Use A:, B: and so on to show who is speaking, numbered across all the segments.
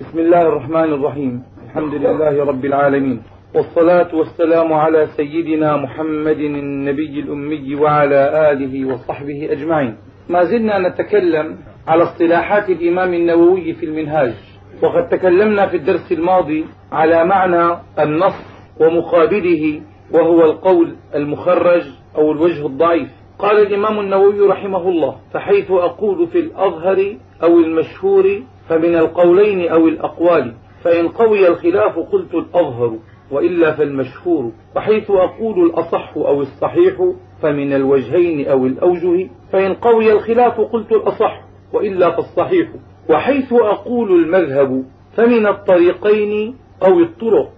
A: بسم الله الرحمن الرحيم. الحمد لله رب العالمين. والصلاة والسلام على سيدنا محمد النبي الأمي وعلى آله وصحبه أجمعين. ما زلنا نتكلم على اصطلاحات الإمام النووي في المنهاج. وقد تكلمنا في الدرس الماضي على معنى النص ومقابله وهو القول المخرج أو الوجه الضعيف. قال الإمام النووي رحمه الله فحيث أقول في الأظهر أو المشهور فمن القولين أو الأقوال فإن قوي الخلاف قلت الأظهر وإلا فالمشهور وحيث أقول الأصح أو الصحيح فمن الوجهين أو الأوجه فإن قوي الخلاف قلت الأصح وإلا فالصحيح وحيث أقول المذهب فمن الطريقين أو الطرق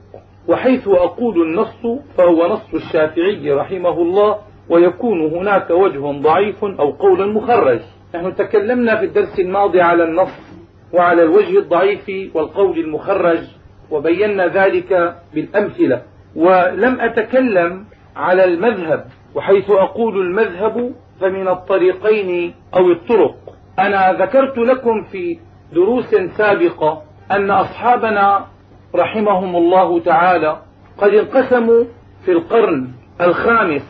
A: وحيث أقول النص فهو نص الشافعي رحمه الله ويكون هناك وجه ضعيف أو قول مخرج. نحن تكلمنا في الدرس الماضي على النص وعلى الوجه الضعيف والقول المخرج وبينا ذلك بالأمثلة. ولم أتكلم على المذهب وحيث أقول المذهب فمن الطريقين أو الطرق. أنا ذكرت لكم في دروس سابقة أن أصحابنا رحمهم الله تعالى قد انقسموا في القرن الخامس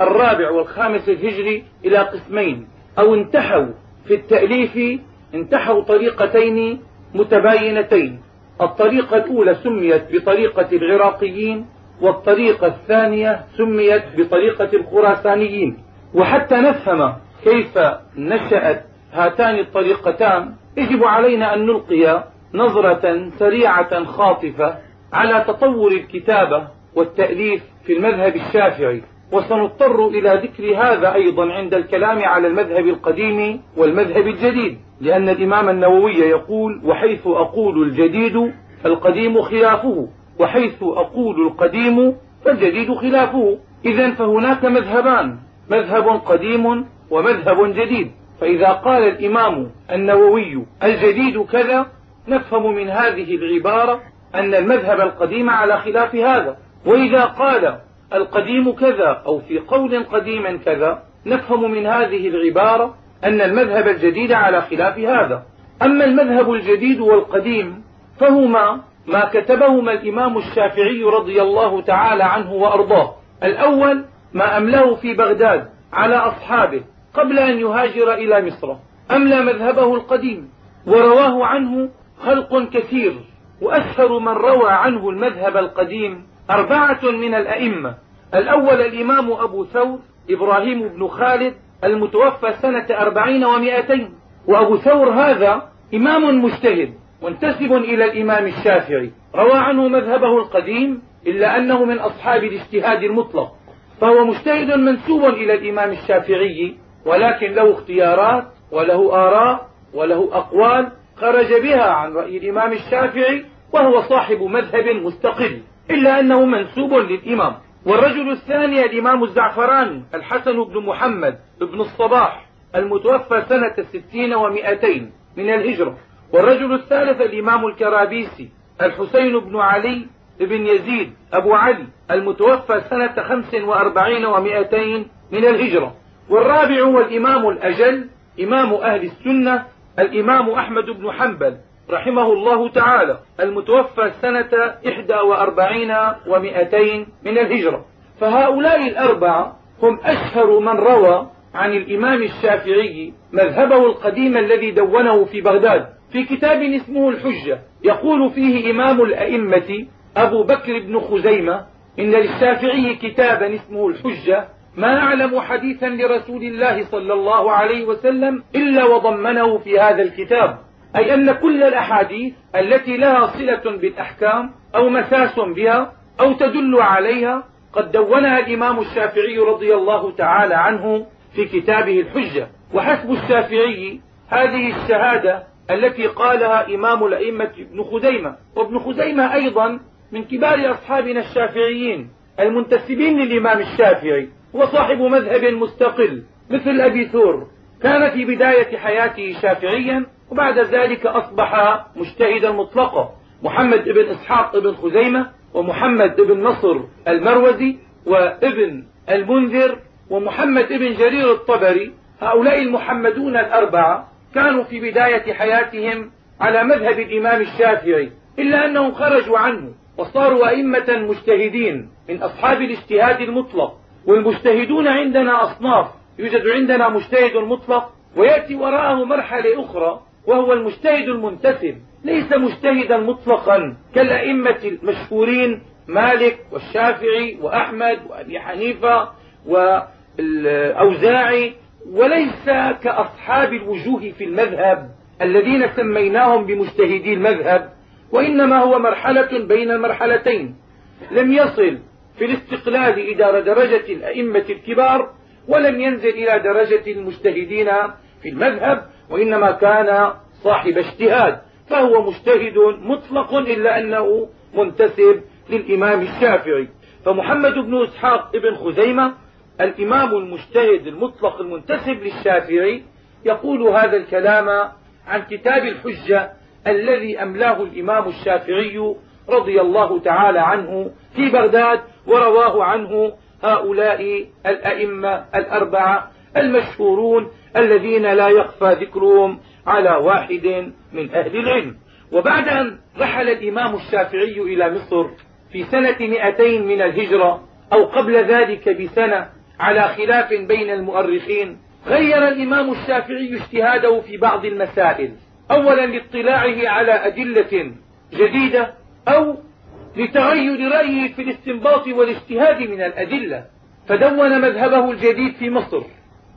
A: الرابع والخامس الهجري إلى قسمين أو انتحوا في التأليف انتحوا طريقتين متباينتين. الطريقة الأولى سميت بطريقة العراقيين والطريقة الثانية سميت بطريقة الخراسانيين. وحتى نفهم كيف نشأت هاتان الطريقتان يجب علينا أن نلقي نظرة سريعة خاطفة على تطور الكتابة والتأليف في المذهب الشافعي. وسنضطر إلى ذكر هذا أيضا عند الكلام على المذهب القديم والمذهب الجديد لأن الإمام النووي يقول وحيث أقول الجديد فالقديم خلافه وحيث أقول القديم فالجديد خلافه. إذا فهناك مذهبان مذهب قديم ومذهب جديد. فإذا قال الإمام النووي الجديد كذا نفهم من هذه العبارة أن المذهب القديم على خلاف هذا. وإذا قال القديم كذا أو في قول قديم كذا. نفهم من هذه العبارة أن المذهب الجديد على خلاف هذا. أما المذهب الجديد والقديم فهما ما كتبهما الإمام الشافعي رضي الله تعالى عنه وأرضاه. الأول ما أملاه في بغداد على أصحابه قبل أن يهاجر إلى مصر. أملى مذهبه القديم ورواه عنه خلق كثير. وأشهر من روى عنه المذهب القديم أربعة من الأئمة. الأول الإمام أبو ثور إبراهيم بن خالد المتوفى سنة أربعين ومائتين. وأبو ثور هذا إمام مجتهد منتسب إلى الإمام الشافعي. روى عنه مذهبه القديم إلا أنه من أصحاب الاجتهاد المطلق. فهو مجتهد منسوب إلى الإمام الشافعي ولكن له اختيارات وله آراء وله أقوال خرج بها عن رأي الإمام الشافعي وهو صاحب مذهب مستقل إلا أنه منسوب للإمام. والرجل الثاني الإمام الزعفراني الحسن بن محمد بن الصباح المتوفى سنة ستين ومائتين من الهجرة. والرجل الثالث الإمام الكرابيسي الحسين بن علي بن يزيد أبو علي المتوفى سنة خمس وأربعين ومائتين من الهجرة. والرابع هو الإمام الأجل إمام أهل السنة الإمام أحمد بن حنبل. رحمه الله تعالى المتوفى سنة إحدى وأربعين ومائتين من الهجرة. فهؤلاء الأربعة هم أشهر من روى عن الإمام الشافعي مذهبه القديم الذي دونه في بغداد في كتاب اسمه الحجة. يقول فيه إمام الأئمة أبو بكر بن خزيمة إن للشافعي كتابا اسمه الحجة ما أعلم حديثا لرسول الله صلى الله عليه وسلم إلا وضمنه في هذا الكتاب. أي أن كل الأحاديث التي لها صلة بالأحكام أو مساس بها أو تدل عليها قد دونها الإمام الشافعي رضي الله تعالى عنه في كتابه الحجة. وحسب الشافعي هذه الشهادة التي قالها إمام الأئمة ابن خزيمة. وابن خزيمة أيضا من كبار أصحابنا الشافعيين المنتسبين للإمام الشافعي. وصاحب مذهب مستقل مثل أبي ثور. كان في بداية حياته شافعيا وبعد ذلك أصبح مجتهدا مطلقا. محمد بن إسحاق بن خزيمة ومحمد بن نصر المروزي وابن المنذر ومحمد بن جرير الطبري. هؤلاء المحمدون الأربعة كانوا في بداية حياتهم على مذهب الإمام الشافعي إلا أنهم خرجوا عنه وصاروا أئمة مجتهدين من أصحاب الاجتهاد المطلق. والمجتهدون عندنا أصناف يوجد عندنا مجتهد مطلق ويأتي وراءه مرحلة أخرى وهو المجتهد المنتسب. ليس مجتهدا مطلقا كالأئمة المشهورين مالك والشافعي وأحمد وأبي حنيفة والأوزاعي وليس كأصحاب الوجوه في المذهب الذين سميناهم بمجتهدي المذهب وإنما هو مرحلة بين المرحلتين. لم يصل في الاستقلال إلى درجة الأئمة الكبار ولم ينزل إلى درجة المجتهدين في المذهب وإنما كان صاحب اجتهاد فهو مجتهد مطلق إلا أنه منتسب للإمام الشافعي. فمحمد بن إسحاق ابن خزيمة الإمام المجتهد المطلق المنتسب للشافعي يقول هذا الكلام عن كتاب الحجة الذي أملاه الإمام الشافعي رضي الله تعالى عنه في بغداد ورواه عنه هؤلاء الأئمة الأربعة المشهورون الذين لا يخفى ذكرهم على واحد من أهل العلم. وبعد أن رحل الإمام الشافعي إلى مصر في سنة مئتين من الهجرة أو قبل ذلك بسنة على خلاف بين المؤرخين غير الإمام الشافعي اجتهاده في بعض المسائل. أولا لاطلاعه على أدلة جديدة أو لتغير رأيه في الاستنباط والاجتهاد من الأدلة فدون مذهبه الجديد في مصر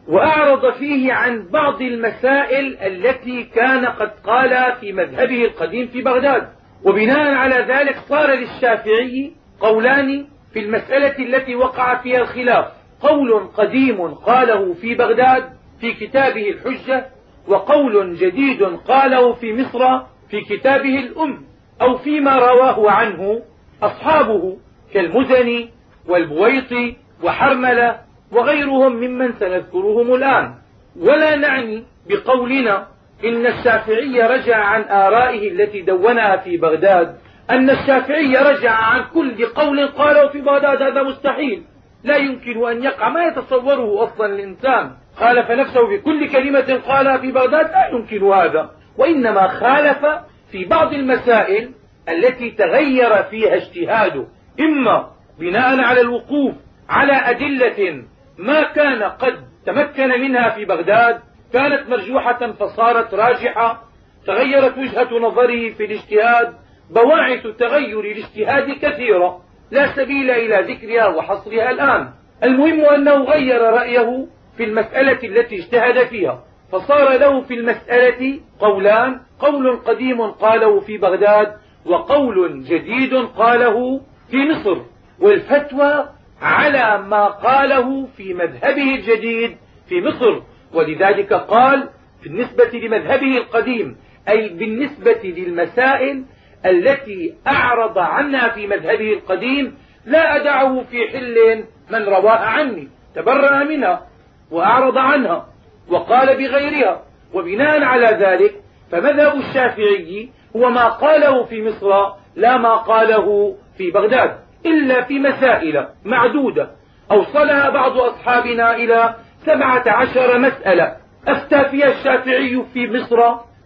A: وأعرض فيه عن بعض المسائل التي كان قد قال في مذهبه القديم في بغداد. وبناء على ذلك صار للشافعي قولان في المسألة التي وقع فيها الخلاف. قول قديم قاله في بغداد في كتابه الحجة وقول جديد قاله في مصر في كتابه الأم. أو فيما رواه عنه أصحابه كالمزني والبويطي وحرملة وغيرهم ممن سنذكرهم الآن. ولا نعني بقولنا إن الشافعي رجع عن آرائه التي دونها في بغداد أن الشافعي رجع عن كل قول قاله في بغداد هذا مستحيل. لا يمكن أن يقع ما يتصوره أصلا الإنسان. خالف نفسه في كل كلمة قالها في بغداد لا يمكن هذا. وإنما خالف في بعض المسائل التي تغير فيها اجتهاده إما بناء على الوقوف على أدلة ما كان قد تمكن منها في بغداد كانت مرجوحة فصارت راجحة تغيرت وجهة نظره في الاجتهاد بواعث تغير الاجتهاد كثيرة لا سبيل إلى ذكرها وحصرها الآن. المهم أنه غير رأيه في المسألة التي اجتهد فيها فصار له في المسألة قولان قول قديم قاله في بغداد وقول جديد قاله في مصر. والفتوى على ما قاله في مذهبه الجديد في مصر. ولذلك قال بالنسبة لمذهبه القديم أي بالنسبة للمسائل التي أعرض عنها في مذهبه القديم لا أدعه في حل من رواها عني تبرأ منها وأعرض عنها وقال بغيرها. وبناء على ذلك فمذهب الشافعي هو ما قاله في مصر لا ما قاله في بغداد إلا في مسائل معدودة. أوصلها بعض أصحابنا إلى سبعة عشر مسألة. أفتى فيها الشافعي في مصر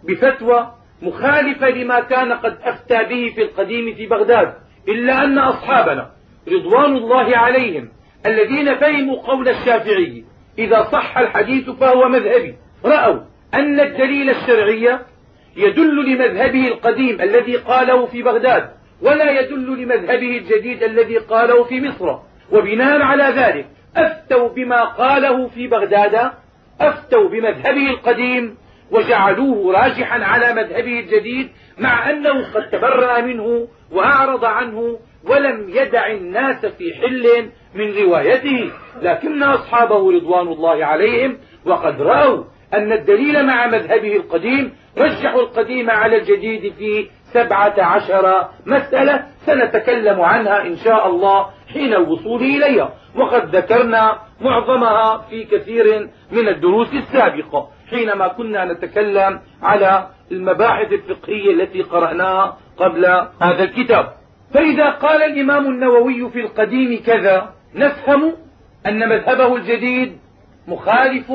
A: بفتوى مخالفة لما كان قد أفتى به في القديم في بغداد إلا أن أصحابنا رضوان الله عليهم الذين فهموا قول الشافعي إذا صح الحديث فهو مذهبي رأوا أن الدليل الشرعي يدل لمذهبه القديم الذي قاله في بغداد ولا يدل لمذهبه الجديد الذي قاله في مصر. وبناء على ذلك أفتوا بما قاله في بغداد أفتوا بمذهبه القديم وجعلوه راجحا على مذهبه الجديد مع أنه قد تبرأ منه وأعرض عنه ولم يدع الناس في حل من روايته. لكن أصحابه رضوان الله عليهم وقد رأوا أن الدليل مع مذهبه القديم رجحوا القديم على الجديد في سبعة عشر مسألة سنتكلم عنها إن شاء الله حين الوصول إليها. وقد ذكرنا معظمها في كثير من الدروس السابقة. حينما كنا نتكلم على المباحث الفقهية التي قرأناها قبل هذا الكتاب. فإذا قال الإمام النووي في القديم كذا نفهم أن مذهبه الجديد مخالف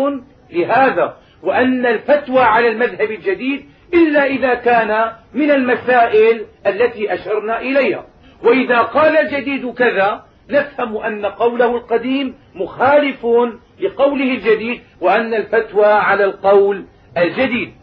A: لهذا. وأن الفتوى على المذهب الجديد إلا إذا كان من المسائل التي أشرنا إليها. وإذا قال الجديد كذا نفهم أن قوله القديم مخالف لقوله الجديد وأن الفتوى على القول الجديد.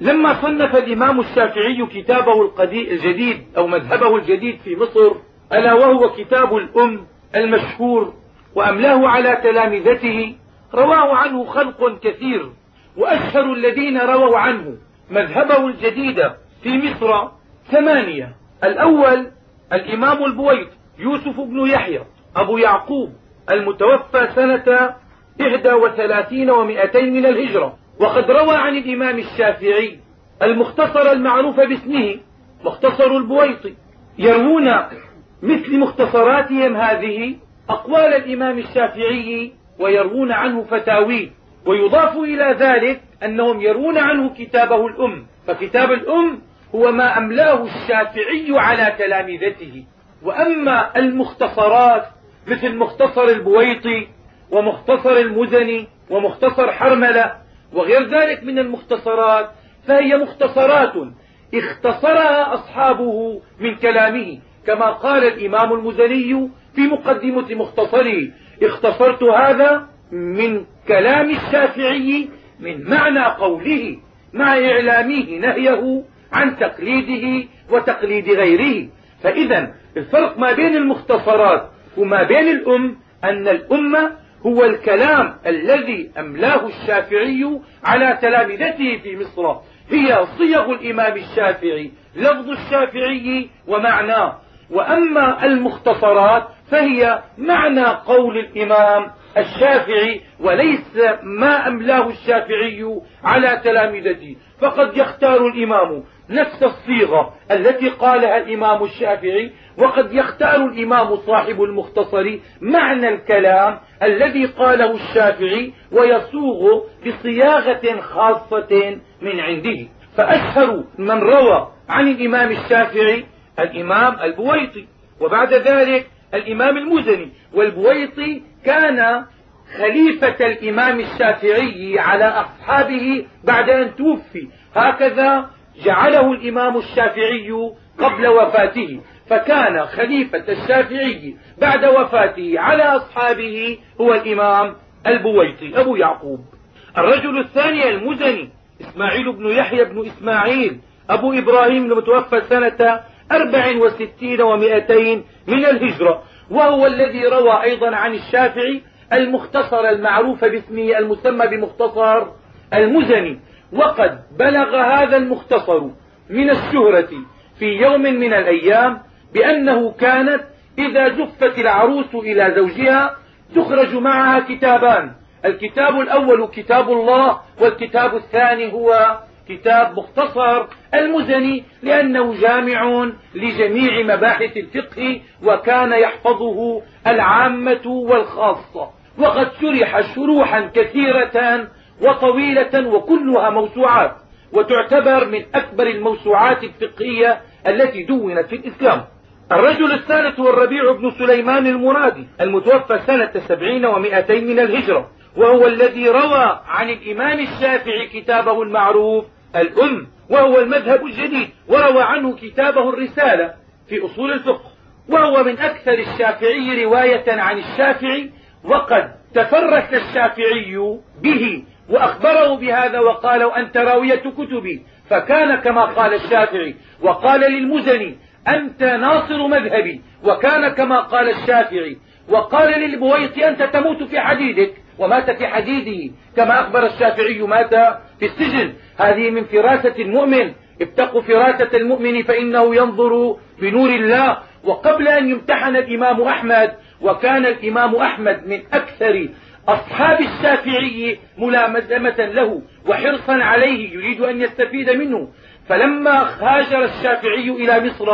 A: لما صنف الإمام الشافعي كتابه الجديد أو مذهبه الجديد في مصر ألا وهو كتاب الأم المشهور وأملاه على تلامذته رواه عنه خلق كثير. وأشهر الذين رووا عنه مذهبه الجديد في مصر ثمانية. الأول الإمام البويط يوسف بن يحيى أبو يعقوب المتوفى سنة إحدى وثلاثين ومائتين من الهجرة. وقد روى عن الإمام الشافعي المختصر المعروف باسمه مختصر البويطي يروون مثل مختصراتهم هذه أقوال الإمام الشافعي ويروون عنه فتاويه ويضاف إلى ذلك أنهم يروون عنه كتابه الأم فكتاب الأم هو ما أملاه الشافعي على تلامذته وأما المختصرات مثل مختصر البويطي ومختصر المزني ومختصر حرملة وغير ذلك من المختصرات فهي مختصرات اختصرها أصحابه من كلامه كما قال الإمام المزني في مقدمة مختصره اختصرت هذا من كلام الشافعي من معنى قوله مع إعلامه نهيه عن تقليده وتقليد غيره. فإذا الفرق ما بين المختصرات وما بين الأم أن الأمة هو الكلام الذي أملاه الشافعي على تلامذته في مصر. هي صيغ الإمام الشافعي لفظ الشافعي ومعناه. وأما المختصرات فهي معنى قول الإمام الشافعي وليس ما أملاه الشافعي على تلامذته فقد يختار الإمام نفس الصيغة التي قالها الإمام الشافعي وقد يختار الإمام صاحب المختصر معنى الكلام الذي قاله الشافعي ويصوغ بصياغة خاصة من عنده. فأشهر من روى عن الإمام الشافعي الإمام البويطي. وبعد ذلك الإمام المزني والبويطي كان خليفة الإمام الشافعي على أصحابه بعد أن توفي. هكذا جعله الإمام الشافعي قبل وفاته. فكان خليفة الشافعي بعد وفاته على أصحابه هو الإمام البويطي أبو يعقوب. الرجل الثاني المزني إسماعيل بن يحيى بن إسماعيل. أبو إبراهيم المتوفى سنة أربع وستين ومائتين من الهجرة وهو الذي روى أيضا عن الشافعي المختصر المعروف باسمه المسمى بمختصر المزني. وقد بلغ هذا المختصر من الشهرة في يوم من الأيام بأنه كانت إذا زفت العروس إلى زوجها تخرج معها كتابان الكتاب الأول كتاب الله والكتاب الثاني هو كتاب مختصر المزني لأنه جامع لجميع مباحث الفقه وكان يحفظه العامة والخاصة. وقد شرح شروحا كثيرة وطويلة وكلها موسوعات وتعتبر من أكبر الموسوعات الفقهية التي دونت في الإسلام. الرجل الثالث هو الربيع بن سليمان المرادي المتوفى سنة سبعين ومائتين من الهجرة. وهو الذي روى عن الإمام الشافعي كتابه المعروف الأم وهو المذهب الجديد وروى عنه كتابه الرسالة في أصول الفقه. وهو من أكثر الشافعي رواية عن الشافعي وقد تفرس الشافعي به وأخبره بهذا وقال أنت راوية كتبي. فكان كما قال الشافعي وقال للمزني أنت ناصر مذهبي. وكان كما قال الشافعي وقال للبويطي أنت تموت في حديدك. ومات في حديده كما أخبر الشافعي مات في السجن. هذه من فراسة المؤمن. اتقوا فراسة المؤمن فإنه ينظر بنور الله. وقبل أن يمتحن الإمام أحمد وكان الإمام أحمد من أكثر أصحاب الشافعي ملامسة له وحرصا عليه يريد أن يستفيد منه. فلما هاجر الشافعي إلى مصر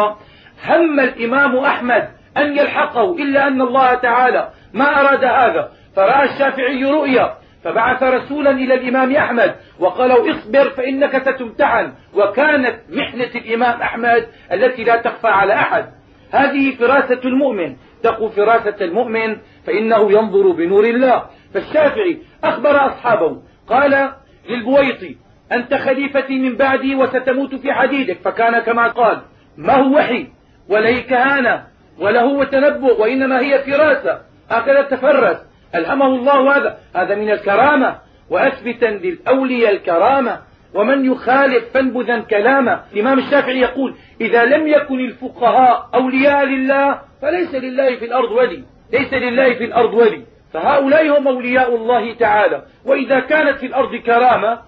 A: هم الإمام أحمد أن يلحقه إلا أن الله تعالى ما أراد هذا. فرأى الشافعي رؤيا فبعث رسولا إلى الإمام أحمد وقالوا اصبر فإنك ستمتحن وكانت محنة الإمام أحمد التي لا تخفى على أحد. هذه فراسة المؤمن. تقوا فراسة المؤمن فإنه ينظر بنور الله. فالشافعي أخبر أصحابه قال للبويطي أنت خليفتي من بعدي وستموت في حديدك فكان كما قال ما هو وحي؟ ولا كهانة ولا هو تنبؤ وإنما هي فراسة هكذا تفرس ألهمه الله هذا. هذا من الكرامة. وأثبتا للأولياء الكرامة. ومن يخالف فانبذا كلامه الإمام الشافعي يقول إذا لم يكن الفقهاء أولياء لله فليس لله في الأرض ولي. ليس لله في الأرض ولي. فهؤلاء هم أولياء الله تعالى. وإذا كانت في الأرض كرامة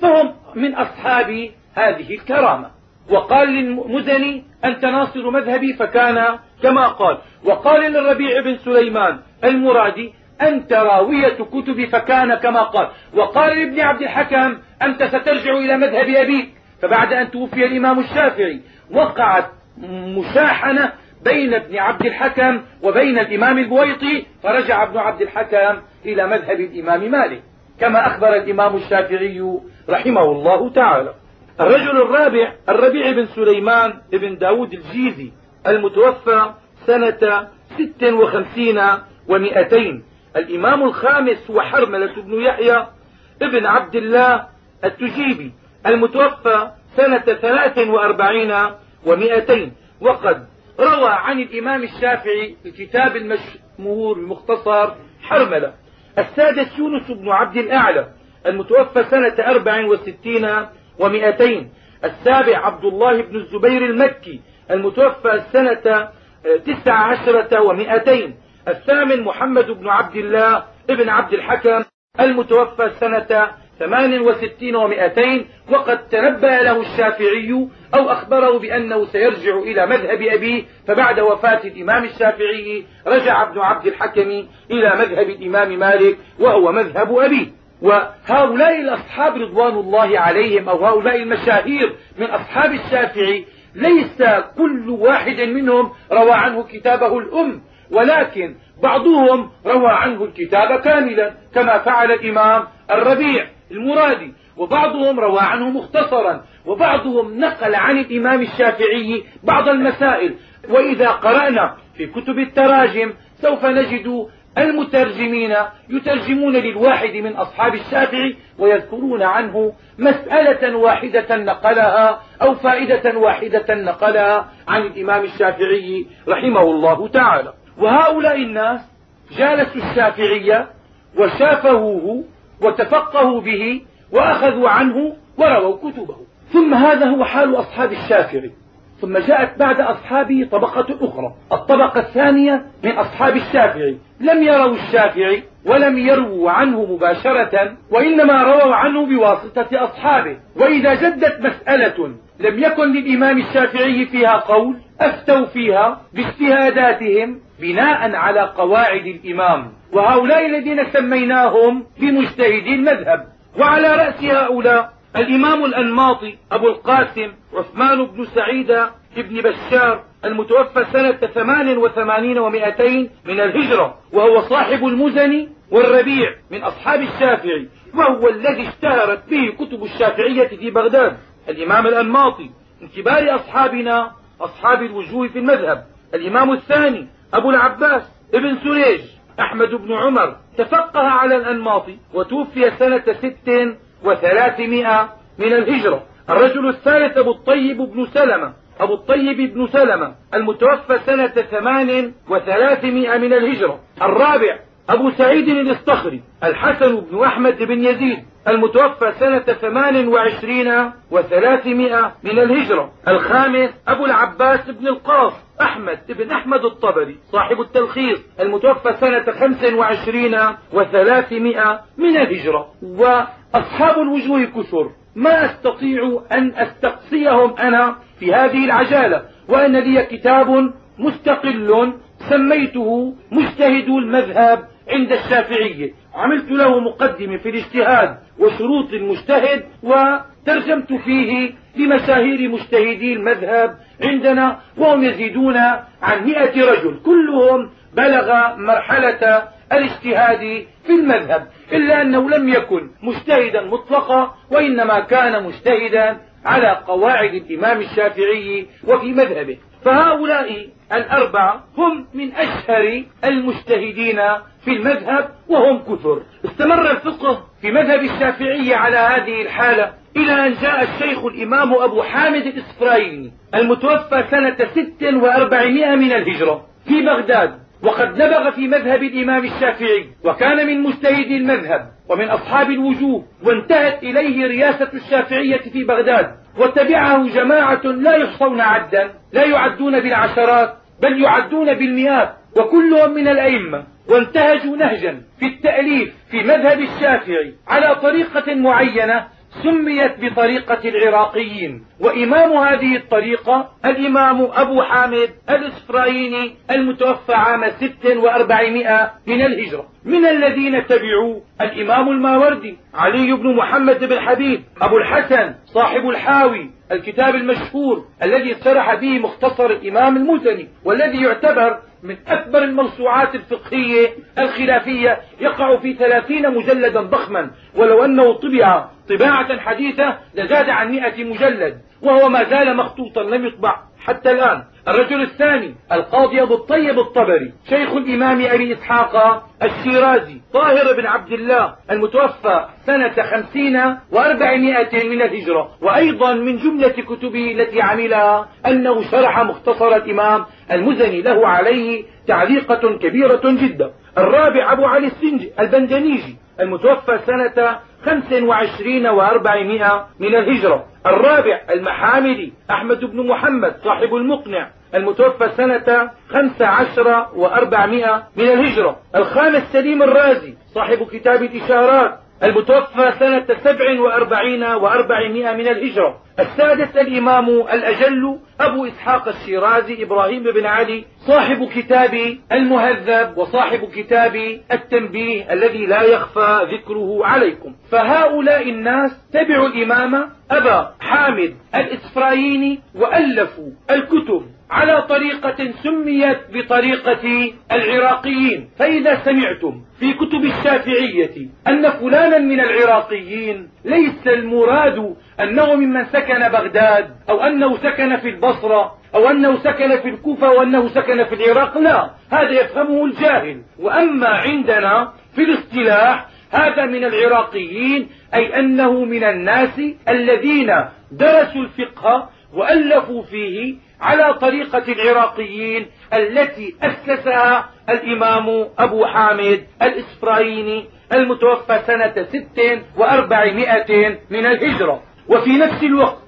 A: فهم من أصحاب هذه الكرامة. وقال للمزني أنت ناصر مذهبي فكان كما قال. وقال للربيع بن سليمان المرادي أنت راوية كتبي فكان كما قال. وقال لابن عبد الحكم أنت سترجع إلى مذهب أبيك. فبعد أن توفي الإمام الشافعي وقعت مشاحنة بين ابن عبد الحكم وبين الإمام البويطي فرجع ابن عبد الحكم إلى مذهب الإمام مالك. كما أخبر الإمام الشافعي رحمه الله تعالى. الرجل الرابع الربيع بن سليمان بن داود الجيزي المتوفى سنة ست وخمسين ومئتين. الإمام الخامس هو حرملة بن يحيى ابن عبد الله التجيبي المتوفى سنة ثلاث وأربعين ومئتين. وقد روى عن الإمام الشافعي الكتاب المشهور المختصر حرملة. السادس يونس بن عبد الأعلى المتوفى سنة أربع وستين ومئتين. السابع عبد الله بن الزبير المكي المتوفى سنة تسع عشرة ومئتين. الثامن محمد بن عبد الله ابن عبد الحكم المتوفى سنة ثمان وستين ومئتين. وقد تنبأ له الشافعي أو أخبره بأنه سيرجع إلى مذهب أبيه فبعد وفاة الإمام الشافعي رجع ابن عبد الحكم إلى مذهب الإمام مالك وهو مذهب أبيه. وهؤلاء الأصحاب رضوان الله عليهم أو هؤلاء المشاهير من أصحاب الشافعي ليس كل واحد منهم روى عنه كتابه الأم ولكن بعضهم روى عنه الكتاب كاملا كما فعل الإمام الربيع المرادي وبعضهم روى عنه مختصرا وبعضهم نقل عن الإمام الشافعي بعض المسائل. وإذا قرأنا في كتب التراجم سوف نجد المترجمين يترجمون للواحد من أصحاب الشافعي ويذكرون عنه مسألة واحدة نقلها أو فائدة واحدة نقلها عن الإمام الشافعي رحمه الله تعالى. وهؤلاء الناس جالسوا الشافعية وشافهوه وتفقهوا به وأخذوا عنه ورووا كتبه. ثم هذا هو حال أصحاب الشافعي. ثم جاءت بعد أصحابه طبقة أخرى. الطبقة الثانية من أصحاب الشافعي. لم يروا الشافعي ولم يروا عنه مباشرة وإنما رووا عنه بواسطة أصحابه. وإذا جدت مسألة لم يكن للإمام الشافعي فيها قول أفتوا فيها باجتهاداتهم بناء على قواعد الإمام. وهؤلاء الذين سميناهم بمجتهدي المذهب. وعلى رأس هؤلاء الإمام الأنماطي أبو القاسم عثمان بن سعيد بن بشار المتوفى سنة ثمان وثمانين ومائتين من الهجرة وهو صاحب المزني والربيع من أصحاب الشافعي وهو الذي اشتهرت به كتب الشافعية في بغداد. الإمام الأنماطي من كبار أصحابنا أصحاب الوجوه في المذهب. الإمام الثاني أبو العباس ابن سريج أحمد بن عمر تفقه على الأنماطي وتوفي سنة ست وثلاثمائة من الهجرة. الرجل الثالث أبو الطيب بن سلمة. أبو الطيب بن سلمة. المتوفى سنة ثمان وثلاثمائة من الهجرة. الرابع أبو سعيد الاصطخري الحسن بن أحمد بن يزيد. المتوفى سنة ثمان وعشرين وثلاثمائة من الهجرة. الخامس أبو العباس بن القاص. أحمد بن أحمد الطبري صاحب التلخيص. المتوفى سنة خمس وعشرين وثلاثمائة من الهجرة. وأصحاب الوجوه كثر. ما أستطيع أن أستقصيهم أنا في هذه العجالة وأن لي كتاب مستقل سميته مجتهد المذهب عند الشافعية عملت له مقدمة في الاجتهاد وشروط المجتهد وترجمت فيه لمشاهير مجتهدي المذهب عندنا وهم يزيدون عن مئة رجل. كلهم بلغ مرحلة الاجتهاد في المذهب إلا أنه لم يكن مجتهدا مطلقا وإنما كان مجتهدا على قواعد الإمام الشافعي وفي مذهبه. فهؤلاء الأربعة هم من أشهر المجتهدين في المذهب وهم كثر. استمر الفقه في مذهب الشافعية على هذه الحالة إلى أن جاء الشيخ الإمام أبو حامد الإسفرايني المتوفى سنة ست وأربعمائة من الهجرة في بغداد. وقد نبغ في مذهب الإمام الشافعي وكان من مجتهدي المذهب ومن أصحاب الوجوه وانتهت إليه رياسة الشافعية في بغداد وتبعه جماعة لا يحصون عدا لا يعدون بالعشرات بل يعدون بالمئات وكلهم من الأئمة. وانتهجوا نهجا في التأليف في مذهب الشافعي على طريقة معينة سميت بطريقة العراقيين وإمام هذه الطريقة الإمام أبو حامد الإسفرايني المتوفى عام ست وأربعمائة من الهجرة. من الذين تبعوا الإمام الماوردي علي بن محمد بن حبيب أبو الحسن صاحب الحاوي الكتاب المشهور الذي سرح به مختصر الإمام المزني والذي يعتبر من أكبر الموسوعات الفقهية الخلافية يقع في ثلاثين مجلدا ضخما. ولو أنه طبع طباعة حديثة لزاد عن مئة مجلد وهو ما زال مخطوطا لم يطبع حتى الآن. الرجل الثاني القاضي أبو الطيب الطبري شيخ الإمام أبي إسحاق الشيرازي طاهر بن عبد الله المتوفى سنة خمسين وأربعمائة من الهجرة. وأيضا من جملة كتبه التي عملها أنه شرح مختصر الإمام المزني له عليه تعليقة كبيرة جدا. الرابع أبو علي السنجي البندنيجي المتوفى سنة خمس وعشرين وأربعمائة من الهجرة. الرابع المحامدي أحمد بن محمد صاحب المقنع. المتوفى سنة خمس عشر وأربعمائة من الهجرة. الخامس سليم الرازي صاحب كتاب الإشارات. المتوفى سنة سبع وأربعين وأربعمائة من الهجرة. السادس الإمام الأجل أبو إسحاق الشيرازي إبراهيم بن علي صاحب كتاب المهذب وصاحب كتاب التنبيه الذي لا يخفى ذكره عليكم. فهؤلاء الناس تبعوا الإمام أبا حامد الإسفرايني وألفوا الكتب. على طريقة سميت بطريقة العراقيين. فإذا سمعتم في كتب الشافعية أن فلانا من العراقيين ليس المراد أنه ممن سكن بغداد أو أنه سكن في البصرة أو أنه سكن في الكوفة أو أنه سكن في العراق لا. هذا يفهمه الجاهل. وأما عندنا في الاصطلاح هذا من العراقيين أي أنه من الناس الذين درسوا الفقه وألفوا فيه على طريقة العراقيين التي أسسها الإمام أبو حامد الإسفرايني المتوفى سنة ست وأربعمائة من الهجرة. وفي نفس الوقت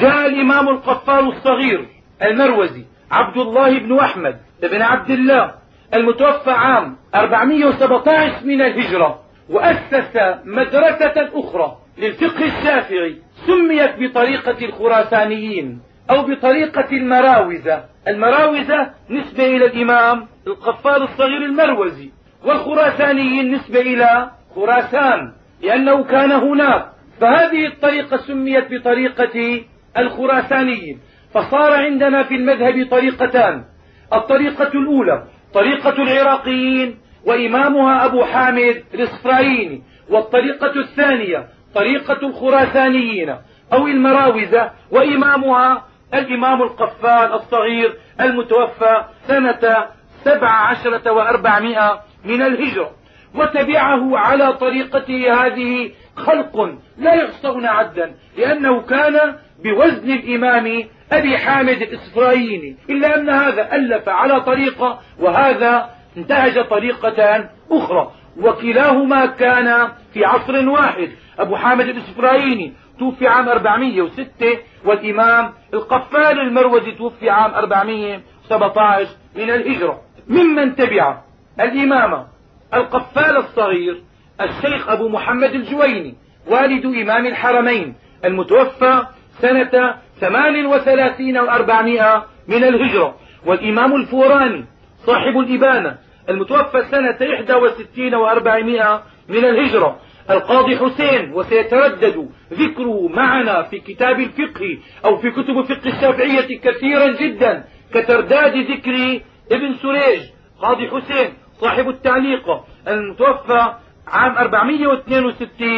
A: جاء الإمام القفار الصغير المروزي عبد الله بن أحمد بن عبد الله المتوفى عام 417 من الهجرة وأسس مدرسة أخرى للفقه الشافعي سميت بطريقة الخراسانيين أو بطريقة المراوزة. المراوزة نسبة إلى الإمام القفار الصغير المروزي والخراسانيين نسبة إلى خراسان لأنه كان هناك. فهذه الطريقة سميت بطريقة الخراسانيين. فصار عندنا في المذهب طريقتان. الطريقة الأولى طريقة العراقيين وإمامها أبو حامد الإسفرايني والطريقة الثانية طريقة الخراسانيين أو المراوزة وإمامها الإمام القفال الصغير المتوفى سنة سبع عشرة وأربعمائة من الهجرة. وتبعه على طريقته هذه خلق لا يحصون عدا لأنه كان بوزن الإمام أبي حامد الإسرائيلي. إلا أن هذا ألف على طريقة وهذا انتهج طريقة أخرى. وكلاهما كان في عصر واحد. أبو حامد الإسرائيلي توفي عام 406 والإمام القفال المروزي توفي عام 417 من الهجرة. ممن تبع الإمام القفال الصغير الشيخ أبو محمد الجويني والد إمام الحرمين المتوفى سنة ثمان وثلاثين وأربعمائة من الهجرة. والإمام الفوراني صاحب الإبانة المتوفى سنة إحدى وستين وأربعمائة من الهجرة. القاضي حسين وسيتردد ذكره معنا في كتاب الفقه أو في كتب الفقه الشافعية كثيرا جدا كترداد ذكر ابن سريج قاضي حسين صاحب التعليقة المتوفى عام 462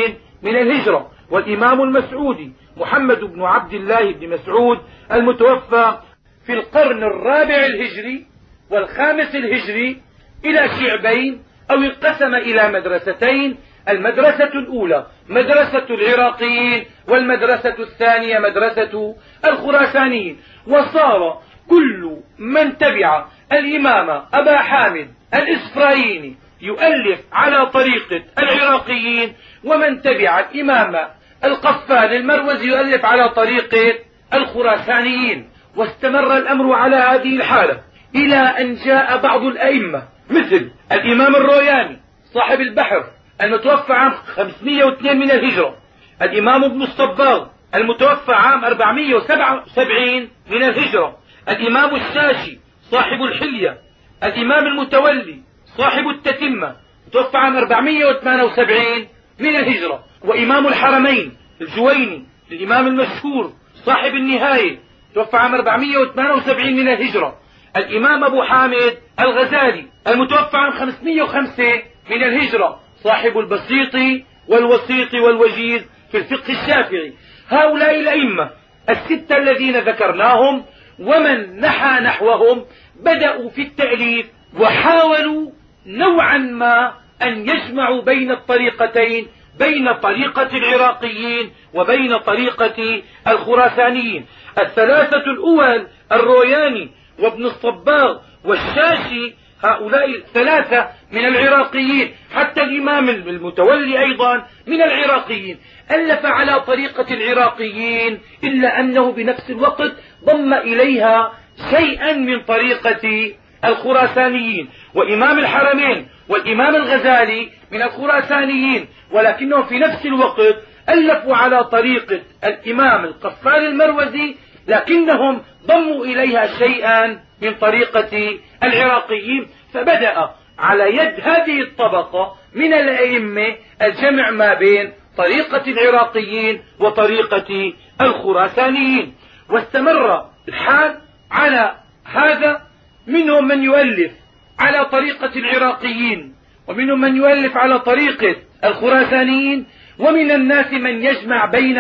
A: من الهجرة. والإمام المسعودي محمد بن عبد الله بن مسعود المتوفى في القرن الرابع الهجري والخامس الهجري إلى شعبين أو انقسم إلى مدرستين المدرسة الأولى مدرسة العراقيين والمدرسة الثانية مدرسة الخراسانيين. وصار كل من تبع الإمام أبا حامد الإسرائيلي يؤلف على طريقة العراقيين ومن تبع الإمام القفال المروزي يؤلف على طريقة الخراسانيين. واستمر الأمر على هذه الحالة إلى أن جاء بعض الأئمة مثل الإمام الروياني صاحب البحر المتوفى عام 502 من الهجرة. الإمام ابن الصباغ المتوفى عام 477 من الهجرة. الإمام الشاشي صاحب الحلية. الإمام المتولي صاحب التتمة توفى عام 478 من الهجرة. وإمام الحرمين الجويني الإمام المشهور صاحب النهاية توفى عام 478 من الهجرة. الإمام أبو حامد الغزالي المتوفى عام 505 من الهجرة صاحب البسيط والوسيط والوجيز في الفقه الشافعي. هؤلاء الأئمة الستة الذين ذكرناهم ومن نحى نحوهم بدأوا في التأليف وحاولوا نوعا ما أن يجمعوا بين الطريقتين بين طريقة العراقيين وبين طريقة الخراسانيين. الثلاثة الأول الروياني وابن الصباغ والشاشي هؤلاء الثلاثة من العراقيين حتى الإمام المتولي أيضا من العراقيين. ألف على طريقة العراقيين إلا أنه بنفس الوقت ضم إليها شيئا من طريقة الخراسانيين. وإمام الحرمين والإمام الغزالي من الخراسانيين ولكنهم في نفس الوقت ألفوا على طريقة الإمام القفال المروزي لكنهم ضموا إليها شيئا من طريقة العراقيين فبدأ على يد هذه الطبقة من الأئمة الجمع ما بين طريقة العراقيين وطريقة الخراسانيين واستمر الحال على هذا. منهم من يؤلف على طريقة العراقيين ومنهم من يؤلف على طريقة الخراسانيين ومن الناس من يجمع بين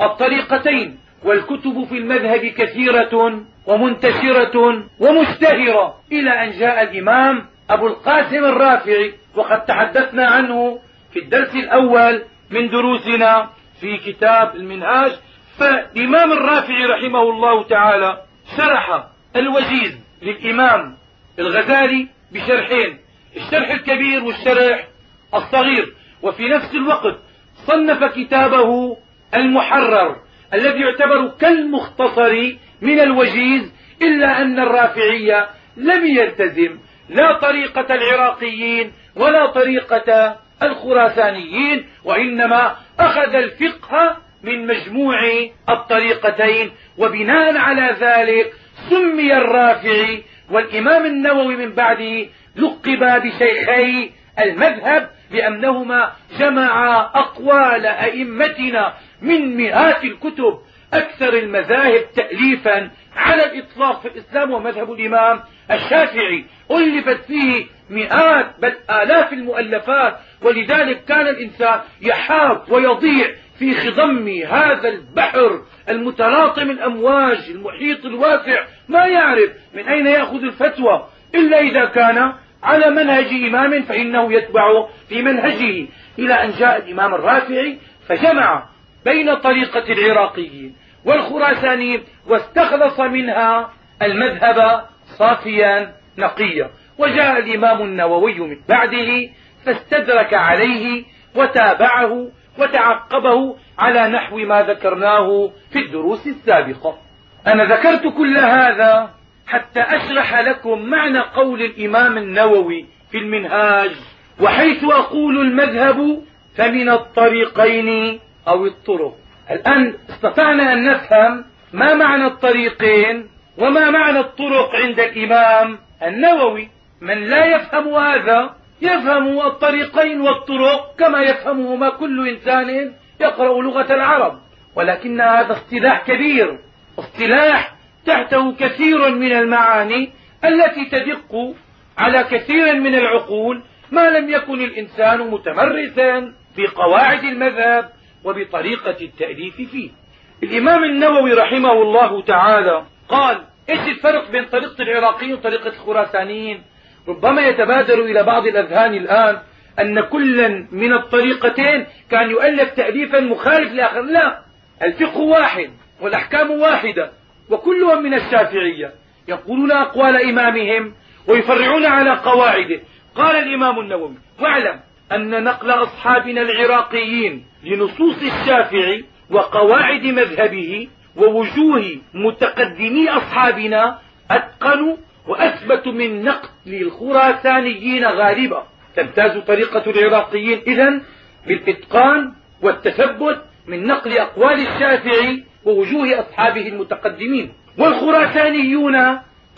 A: الطريقتين. والكتب في المذهب كثيرة ومنتشرة ومشتهرة. إلى أن جاء الإمام أبو القاسم الرافعي وقد تحدثنا عنه في الدرس الأول من دروسنا في كتاب المنهاج. فالإمام الرافعي رحمه الله تعالى شرح الوجيز للإمام الغزالي بشرحين الشرح الكبير والشرح الصغير. وفي نفس الوقت صنف كتابه المحرر. الذي يعتبر كالمختصر من الوجيز إلا أن الرافعية لم يلتزم. لا طريقة العراقيين ولا طريقة الخراسانيين وإنما أخذ الفقه من مجموع الطريقتين. وبناء على ذلك سمي الرافعي والإمام النووي من بعده لقبا بشيخي المذهب لأنهما جمعا أقوال أئمتنا من مئات الكتب أكثر المذاهب تأليفا على الإطلاق في الإسلام ومذهب الإمام الشافعي. ألفت فيه مئات بل آلاف المؤلفات ولذلك كان الإنسان يحاب ويضيع في خضم هذا البحر المتلاطم الأمواج المحيط الواسع. ما يعرف من أين يأخذ الفتوى إلا إذا كان على منهج إمام فإنه يتبع في منهجه. إلى أن جاء الإمام الرافعي فجمع بين طريقة العراقيين والخراسانيين واستخلص منها المذهب صافيا نقيا. وجاء الإمام النووي من بعده فاستدرك عليه وتابعه وتعقبه على نحو ما ذكرناه في الدروس السابقة. أنا ذكرت كل هذا حتى أشرح لكم معنى قول الإمام النووي في المنهاج وحيث أقول المذهب فمن الطريقين أو الطرق. الآن استطعنا أن نفهم ما معنى الطريقين وما معنى الطرق عند الإمام النووي. من لا يفهم هذا يفهم الطريقين والطرق كما يفهمهما كل إنسان يقرأ لغة العرب. ولكن هذا اصطلاح كبير اصطلاح تحته كثير من المعاني التي تدق على كثير من العقول. ما لم يكن الإنسان متمرسا بقواعد المذهب وبطريقة التأليف فيه. الإمام النووي رحمه الله تعالى قال إيش الفرق بين طريقة العراقيين وطريقة الخراسانيين؟ ربما يتبادر إلى بعض الأذهان الآن أن كلا من الطريقتين كان يؤلف تأليفا مخالف لآخر. لا الفقه واحد والأحكام واحدة. وكلهم من الشافعية. يقولون أقوال إمامهم ويفرعون على قواعده. قال الإمام النووي واعلم أن نقل أصحابنا العراقيين لنصوص الشافعي وقواعد مذهبه ووجوه متقدمي أصحابنا أتقن وأثبت من نقل الخراسانيين غالبا تمتاز طريقة العراقيين إذا بالإتقان والتثبت من نقل أقوال الشافعي ووجوه أصحابه المتقدمين والخراسانيون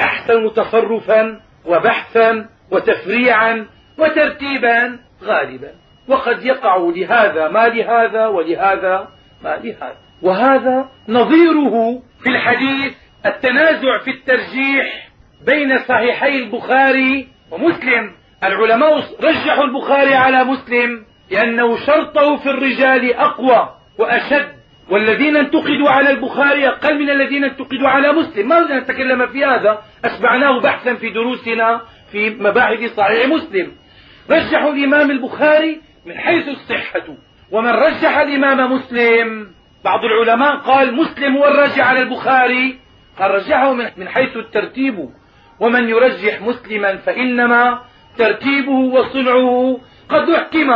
A: أحسن تصرفا وبحثا وتفريعا وترتيبا غالبا. وقد يقع لهذا ما لهذا ولهذا ما لهذا. وهذا نظيره في الحديث التنازع في الترجيح بين صحيحي البخاري ومسلم. العلماء رجحوا البخاري على مسلم لأنه شرطه في الرجال أقوى وأشد والذين انتقدوا على البخاري أقل من الذين انتقدوا على مسلم. ما بدنا نتكلم في هذا. أشبعناه بحثا في دروسنا في مباحث صحيح مسلم. رجحوا الإمام البخاري من حيث الصحة. ومن رجح الإمام مسلم. بعض العلماء قال مسلم هو الراجع على البخاري. قال رجحه من حيث الترتيب. ومن يرجح مسلما فإنما ترتيبه وصنعه. قد أحكم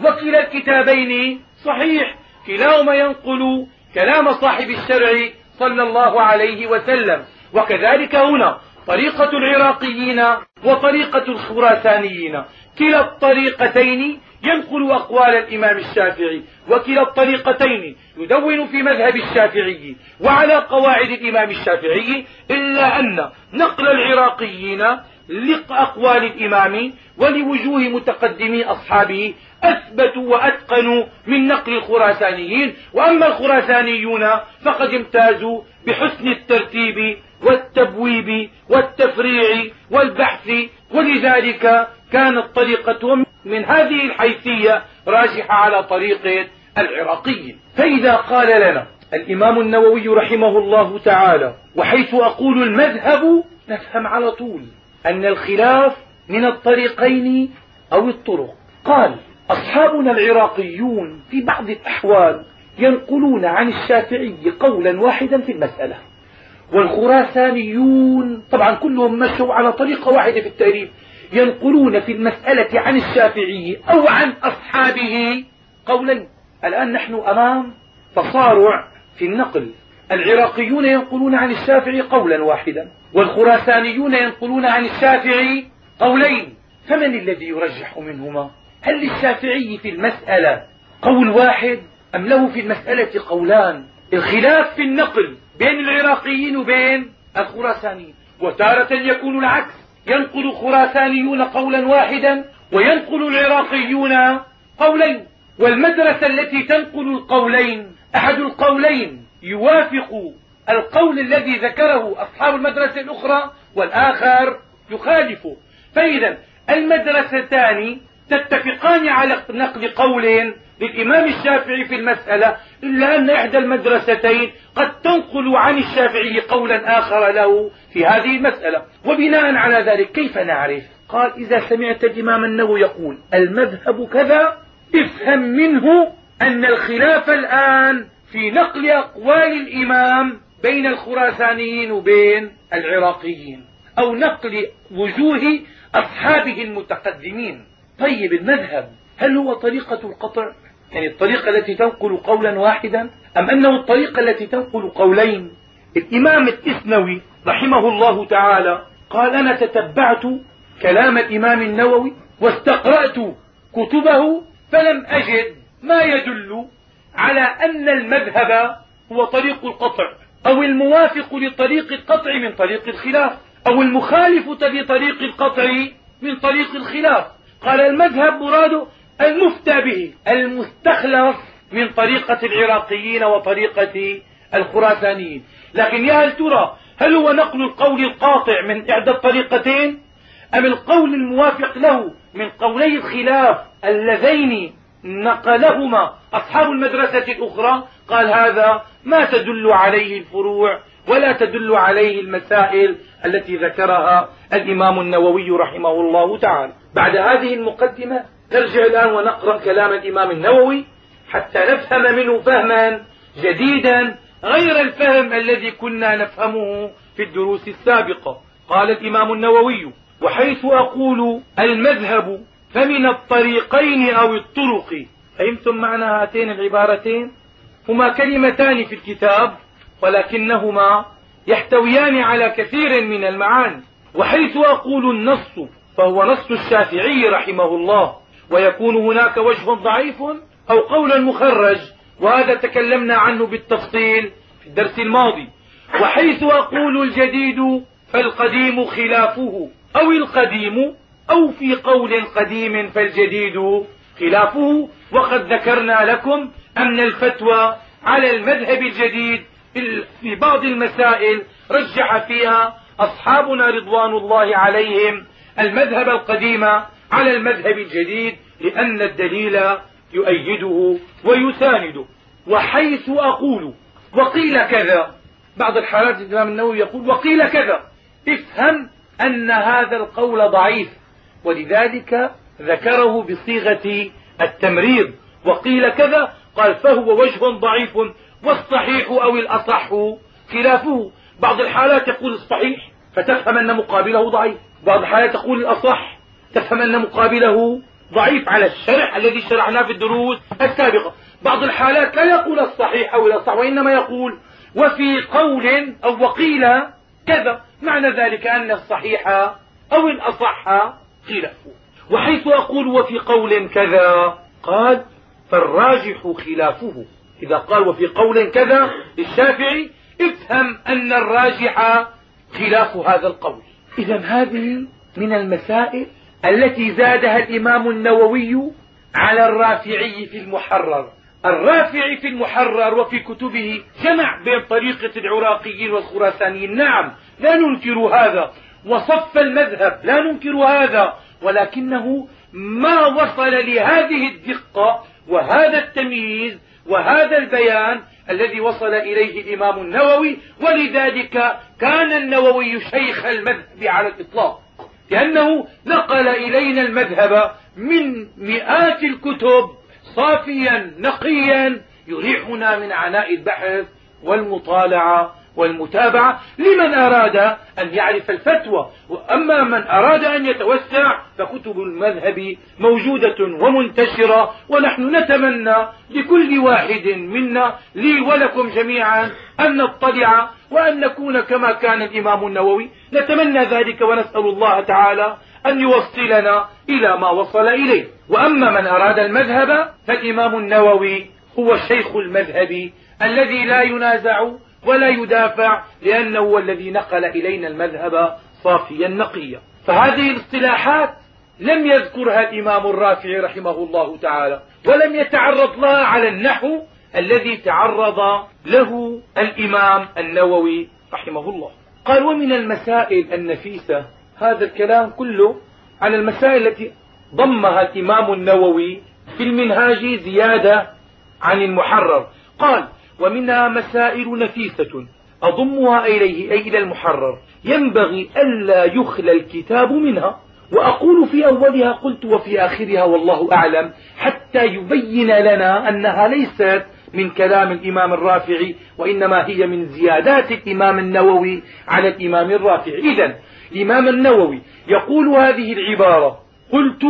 A: وكلا الكتابين. صحيح. كلاهما ينقل كلام صاحب الشرع صلى الله عليه وسلم. وكذلك هنا طريقة العراقيين وطريقة الخراسانيين. كلا الطريقتين ينقل أقوال الإمام الشافعي وكلا الطريقتين يدون في مذهب الشافعي وعلى قواعد الإمام الشافعي إلا أن نقل العراقيين لأقوال الإمام ولوجوه متقدمي أصحابه أثبتوا وأتقنوا من نقل الخراسانيين. وأما الخراسانيون فقد امتازوا بحسن الترتيب والتبويب والتفريع والبحث. ولذلك كانت طريقتهم من هذه الحيثية راجحة على طريقة العراقيين. فإذا قال لنا الإمام النووي رحمه الله تعالى وحيث أقول المذهب نفهم على طول أن الخلاف من الطريقين أو الطرق. قال أصحابنا العراقيون في بعض الأحوال ينقلون عن الشافعي قولا واحدا في المسألة. والخراسانيون طبعا كلهم مشوا على طريقة واحدة في التأليف ينقلون في المسألة عن الشافعي أو عن أصحابه قولا. الآن نحن أمام تصارع في النقل. العراقيون ينقلون عن الشافعي قولا واحدا. والخراسانيون ينقلون عن الشافعي قولين فمن الذي يرجح منهما؟ هل للشافعي في المسألة قول واحد أم له في المسألة قولان؟ الخلاف في النقل بين العراقيين وبين الخراسانيين. وتارة يكون العكس. ينقل الخراسانيون قولا واحدا وينقل العراقيون قولين. والمدرسة التي تنقل القولين أحد القولين يوافق القول الذي ذكره أصحاب المدرسة الأخرى والآخر يخالفه. فإذا المدرستان تتفقان على نقل قول للإمام الشافعي في المسألة إلا أن إحدى المدرستين قد تنقل عن الشافعي قولا آخر له في هذه المسألة. وبناء على ذلك كيف نعرف؟ قال إذا سمعت الإمام النووي يقول المذهب كذا افهم منه أن الخلاف الآن في نقل أقوال الإمام بين الخراسانيين وبين العراقيين أو نقل وجوه أصحابه المتقدمين. طيب المذهب هل هو طريقة القطع؟ يعني الطريقة التي تنقل قولا واحدا أم أنه الطريقة التي تنقل قولين؟ الإمام الإثنوي رحمه الله تعالى قال أنا تتبعت كلام الإمام النووي واستقرأت كتبه فلم أجد ما يدل على أن المذهب هو طريق القطع أو الموافق لطريق القطع من طريق الخلاف أو المخالف لطريق القطع من طريق الخلاف. قال المذهب مراده المفتى به المستخلص من طريقة العراقيين وطريقة الخراسانيين. لكن يا هل ترى هل هو نقل القول القاطع من إحدى الطريقتين؟ أم القول الموافق له من قولي الخلاف اللذين نقلهما أصحاب المدرسة الأخرى؟ قال هذا ما تدل عليه الفروع ولا تدل عليه المسائل التي ذكرها الإمام النووي رحمه الله تعالى. بعد هذه المقدمة نرجع الآن ونقرأ كلام الإمام النووي حتى نفهم منه فهما جديدا غير الفهم الذي كنا نفهمه في الدروس السابقة. قال الإمام النووي وحيث أقول المذهب فمن الطريقين أو الطرق. فهمتم معنى هاتين العبارتين؟ هما كلمتان في الكتاب ولكنهما يحتويان على كثير من المعاني وحيث أقول النص فهو نص الشافعي رحمه الله ويكون هناك وجه ضعيف أو قول مخرج وهذا تكلمنا عنه بالتفصيل في الدرس الماضي. وحيث أقول الجديد فالقديم خلافه أو القديم أو في قول قديم فالجديد خلافه. وقد ذكرنا لكم أن الفتوى على المذهب الجديد في بعض المسائل رجح فيها أصحابنا رضوان الله عليهم المذهب القديم على المذهب الجديد لأن الدليل يؤيده ويسانده. وحيث أقول وقيل كذا. بعض الحالات الإمام النووي يقول وقيل كذا. افهم أن هذا القول ضعيف. ولذلك ذكره بصيغة التمريض. وقيل كذا قال فهو وجه ضعيف والصحيح أو الأصح خلافه. بعض الحالات يقول الصحيح فتفهم أن مقابله ضعيف. بعض الحالات تقول الأصح تفهم أن مقابله ضعيف على الشرح الذي شرعناه في الدروس السابقة. بعض الحالات لا يقول الصحيح أو الأصح وإنما يقول وفي قول أو وقيل كذا. معنى ذلك أن الصحيح أو الأصح خلافه. وحيث أقول وفي قول كذا قال فالراجح خلافه. إذا قال وفي قول كذا للشافعي افهم أن الراجح خلاف هذا القول. إذا هذه من المسائل التي زادها الإمام النووي على الرافعي في المحرر. الرافعي في المحرر وفي كتبه جمع بين طريقة العراقيين والخراسانيين. نعم لا ننكر هذا. وصف المذهب لا ننكر هذا. ولكنه ما وصل لهذه الدقة وهذا التمييز وهذا البيان الذي وصل إليه الإمام النووي ولذلك كان النووي شيخ المذهب على الإطلاق. لأنه نقل إلينا المذهب من مئات الكتب صافيا نقيا يريحنا من عناء البحث والمطالعة والمتابعة لمن أراد أن يعرف الفتوى. وأما من أراد أن يتوسع فكتب المذهب موجودة ومنتشرة ونحن نتمنى لكل واحد منا لي ولكم جميعا أن نطلع وأن نكون كما كان الإمام النووي. نتمنى ذلك ونسأل الله تعالى أن يوصلنا إلى ما وصل إليه. وأما من أراد المذهب فالإمام النووي هو الشيخ المذهب الذي لا ينازع ولا يدافع لأنه هو الذي نقل إلينا المذهب صافيا نقيا. فهذه الاصطلاحات لم يذكرها الإمام الرافعي رحمه الله تعالى ولم يتعرض لها على النحو الذي تعرض له الإمام النووي رحمه الله. قال ومن المسائل النفيسة هذا الكلام كله على المسائل التي ضمها الإمام النووي في المنهاج زيادة عن المحرر. قال ومنها مسائل نفيسة أضمها إليه أي إلى المحرر. ينبغي ألا يخلى الكتاب منها وأقول في أولها قلت وفي آخرها والله أعلم حتى يبين لنا أنها ليست من كلام الإمام الرافعي وإنما هي من زيادات الإمام النووي على الإمام الرافعي. إذا الإمام النووي يقول هذه العبارة قلت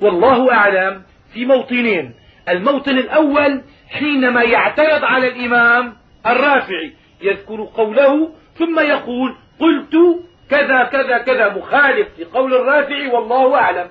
A: والله أعلم في موطنين. الموطن الأول حينما يعترض على الإمام الرافعي يذكر قوله ثم يقول قلت كذا كذا كذا مخالف لقول الرافعي والله أعلم.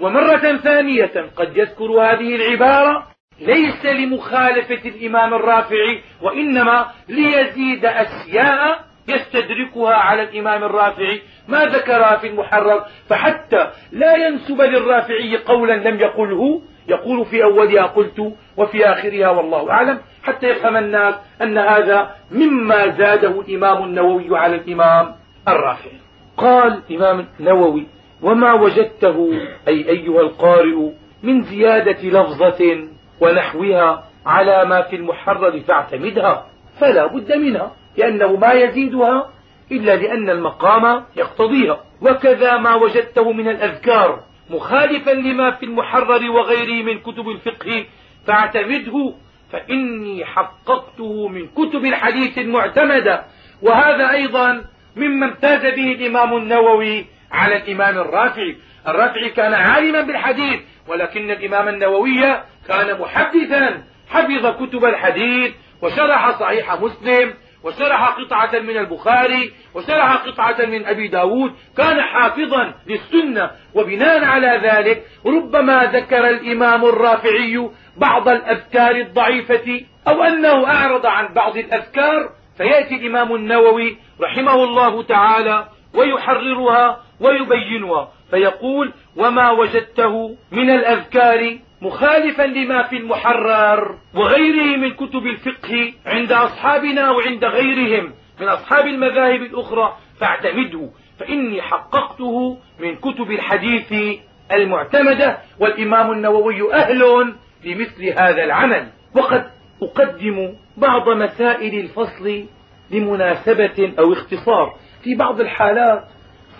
A: ومرة ثانية قد يذكر هذه العبارة ليس لمخالفة الإمام الرافعي وإنما ليزيد أشياء يستدركها على الإمام الرافعي. ما ذكرها في المحرر فحتى لا ينسب للرافعي قولا لم يقله يقول في أولها قلت وفي آخرها والله أعلم حتى يفهم الناس أن هذا مما زاده الإمام النووي على الإمام الرافعي. قال الإمام النووي وما وجدته أي أيها القارئ من زيادة لفظة ونحوها على ما في المحرر فاعتمدها فلا بد منها لأنه ما يزيدها إلا لأن المقام يقتضيها وكذا ما وجدته من الأذكار مخالفا لما في المحرر وغيره من كتب الفقه فاعتمده فإني حققته من كتب الحديث المعتمدة. وهذا أيضا مما امتاز به الإمام النووي على الإمام الرافعي. الرافعي كان عالما بالحديث ولكن الإمام النووي كان محدثا حفظ كتب الحديث وشرح صحيح مسلم وشرح قطعة من البخاري وشرح قطعة من أبي داود كان حافظا للسنة وبناء على ذلك ربما ذكر الإمام الرافعي بعض الأذكار الضعيفة أو أنه أعرض عن بعض الأذكار فيأتي الإمام النووي رحمه الله تعالى ويحررها ويبينها فيقول وما وجدته من الأذكار مخالفا لما في المحرر وغيره من كتب الفقه عند أصحابنا وعند غيرهم من أصحاب المذاهب الأخرى فاعتمده فإني حققته من كتب الحديث المعتمدة والإمام النووي أهل لمثل هذا العمل. وقد أقدم بعض مسائل الفصل لمناسبة أو اختصار. في بعض الحالات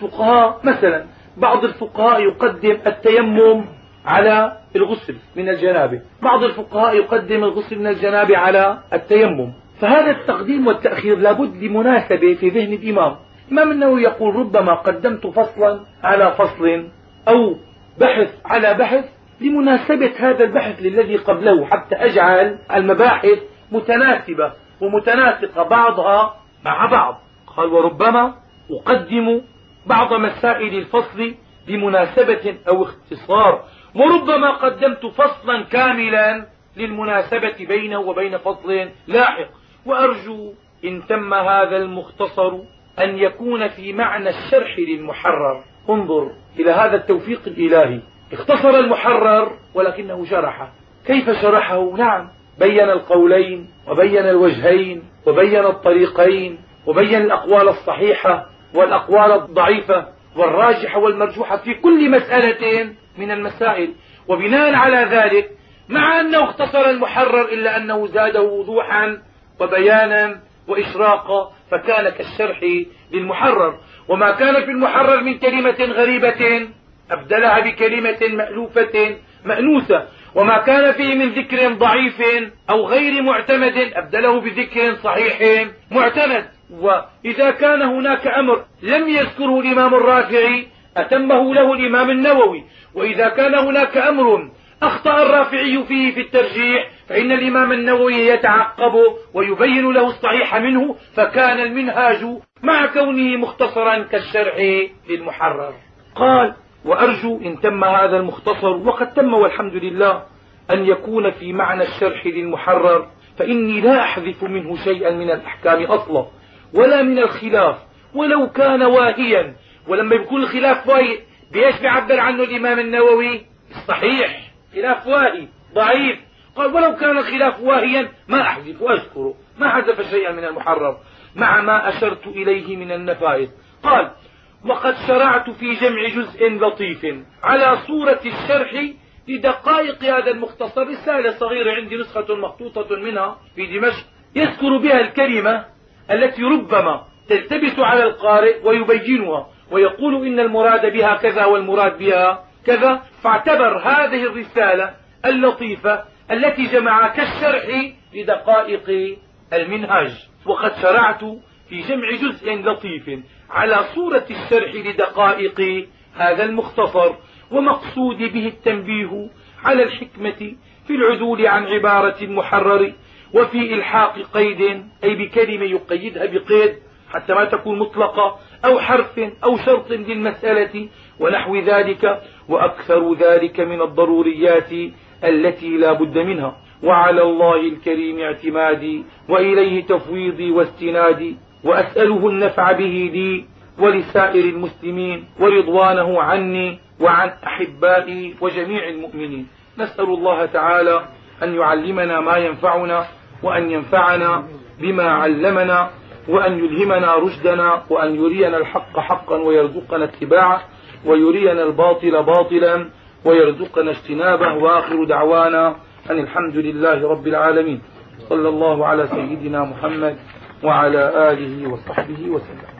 A: فقهاء مثلا بعض الفقهاء يقدم التيمم على الغسل من الجنابة. بعض الفقهاء يقدم الغسل من الجنابة على التيمم. فهذا التقديم والتأخير لابد لمناسبة في ذهن الإمام. الإمام النووي يقول ربما قدمت فصلا على فصل أو بحث على بحث لمناسبة هذا البحث للذي قبله حتى أجعل المباحث متناسبة ومتناسقة بعضها مع بعض. قال وربما أقدم بعض مسائل الفصل بمناسبة أو اختصار وربما قدمت فصلا كاملا للمناسبة بينه وبين فصل لاحق. وأرجو إن تم هذا المختصر أن يكون في معنى الشرح للمحرر. انظر إلى هذا التوفيق الإلهي. اختصر المحرر ولكنه شرحه كيف شرحه؟ نعم. بين القولين وبين الوجهين وبين الطريقين وبين الأقوال الصحيحة والأقوال الضعيفة والراجحة والمرجوحة في كل مسألة. من المسائل. وبناء على ذلك مع أنه اختصر المحرر إلا أنه زاده وضوحا وبيانا وإشراقا فكان كالشرح للمحرر. وما كان في المحرر من كلمة غريبة أبدلها بكلمة مألوفة مأنوسة وما كان فيه من ذكر ضعيف أو غير معتمد أبدله بذكر صحيح معتمد. وإذا كان هناك أمر لم يذكره الإمام الرافعي أتمه له الإمام النووي. وإذا كان هناك أمر أخطأ الرافعي فيه في الترجيح فإن الإمام النووي يتعقب ويبين له الصحيح منه فكان المنهاج مع كونه مختصرا كالشرح للمحرر. قال وأرجو إن تم هذا المختصر وقد تم والحمد لله أن يكون في معنى الشرح للمحرر فإني لا أحذف منه شيئا من الأحكام أصلا ولا من الخلاف ولو كان واهيا ولما يكون الخلاف واهي بإيش بيعبر عنه الإمام النووي؟ صحيح. خلاف واهي ضعيف. قال ولو كان الخلاف واهيا ما أحذف وأذكره ما حذف شيئا من المحرر مع ما أشرت إليه من النفائذ قال وقد شرعت في جمع جزء لطيف على صورة الشرح لدقائق هذا المختصر رسالة صغيرة عندي نسخة مخطوطة منها في دمشق. يذكر بها الكلمة التي ربما تلتبس على القارئ ويبينها. ويقول إن المراد بها كذا والمراد بها كذا فاعتبر هذه الرسالة اللطيفة التي جمع كالشرح لدقائق المنهاج وقد شرعت في جمع جزء لطيف على صورة الشرح لدقائق هذا المختصر ومقصود به التنبيه على الحكمة في العدول عن عبارة المحرر وفي إلحاق قيد أي بكلمة يقيدها بقيد حتى ما تكون مطلقة. أو حرف أو شرط للمسألة ونحو ذلك وأكثر ذلك من الضروريات التي لا بد منها. وعلى الله الكريم اعتمادي وإليه تفويضي واستنادي وأسأله النفع به لي ولسائر المسلمين ورضوانه عني وعن أحبائي وجميع المؤمنين. نسأل الله تعالى أن يعلمنا ما ينفعنا وأن ينفعنا بما علمنا وأن يلهمنا رشدنا وأن يرينا الحق حقا ويرزقنا اتباعه ويرينا الباطل باطلا ويرزقنا اجتنابه وآخر دعوانا أن الحمد لله رب العالمين. صلى الله على سيدنا محمد وعلى آله وصحبه وسلم.